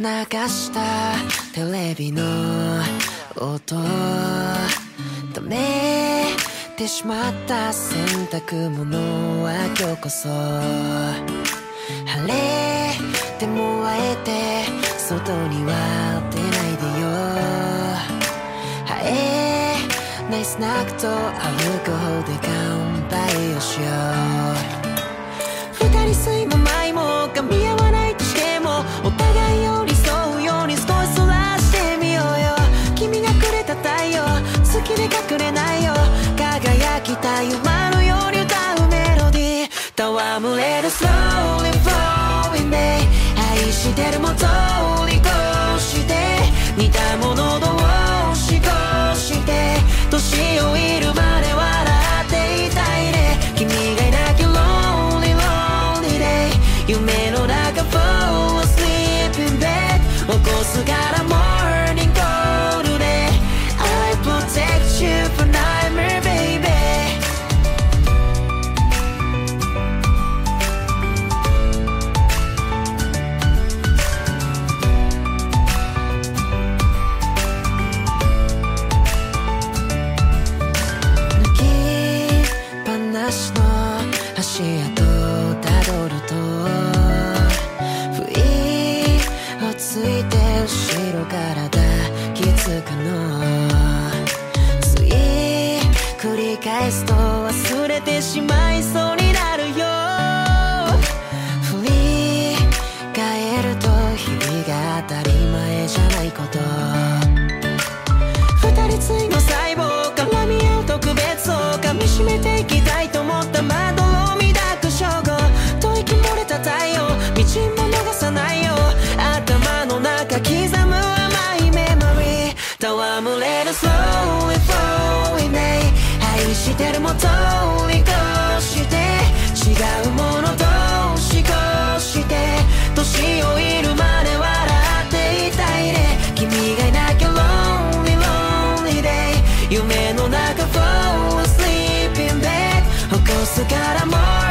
流したテレビの音ためてしまった洗濯物は今日こそ晴れてもあえて外には出ないでよ。生えないスナックとアルコールで乾杯をしよう。好きで隠れないよ。輝きたい馬のように歌うメロディー。戯れる slowly flowing day 愛してるも通り越して。似たもの同士越して。年老いるまで笑っていたいね。君がいなきゃ lonely lonely day 夢の中 fall asleep in bed 起こすから返すと忘れてしまいそうになるよ。振り返ると日々が当たり前じゃないこと。二人ついの細胞絡み合う特別を噛みしめていきたいと思ったまどろみ抱く称号。吐息漏れた太陽道も逃さないよ。愛してるも通り越して違うもの同士越して年老いるまで笑っていたいね君がいなきゃ lonely lonely day 夢の中 fall asleep in bed 起こすから more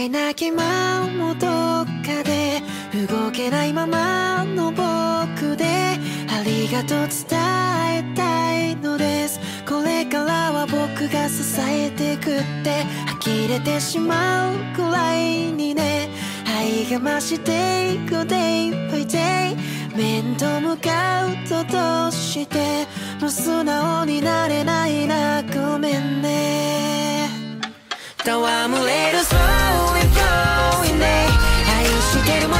君がいなきゃ今もどっかで動けないままの僕でありがとう伝えたいのです。これからは僕が支えてくって呆れてしまうくらいにね。愛が増していく day by day 面と向かうとどうして。もう素直になれないな。ごめんね。戯れる空してるも通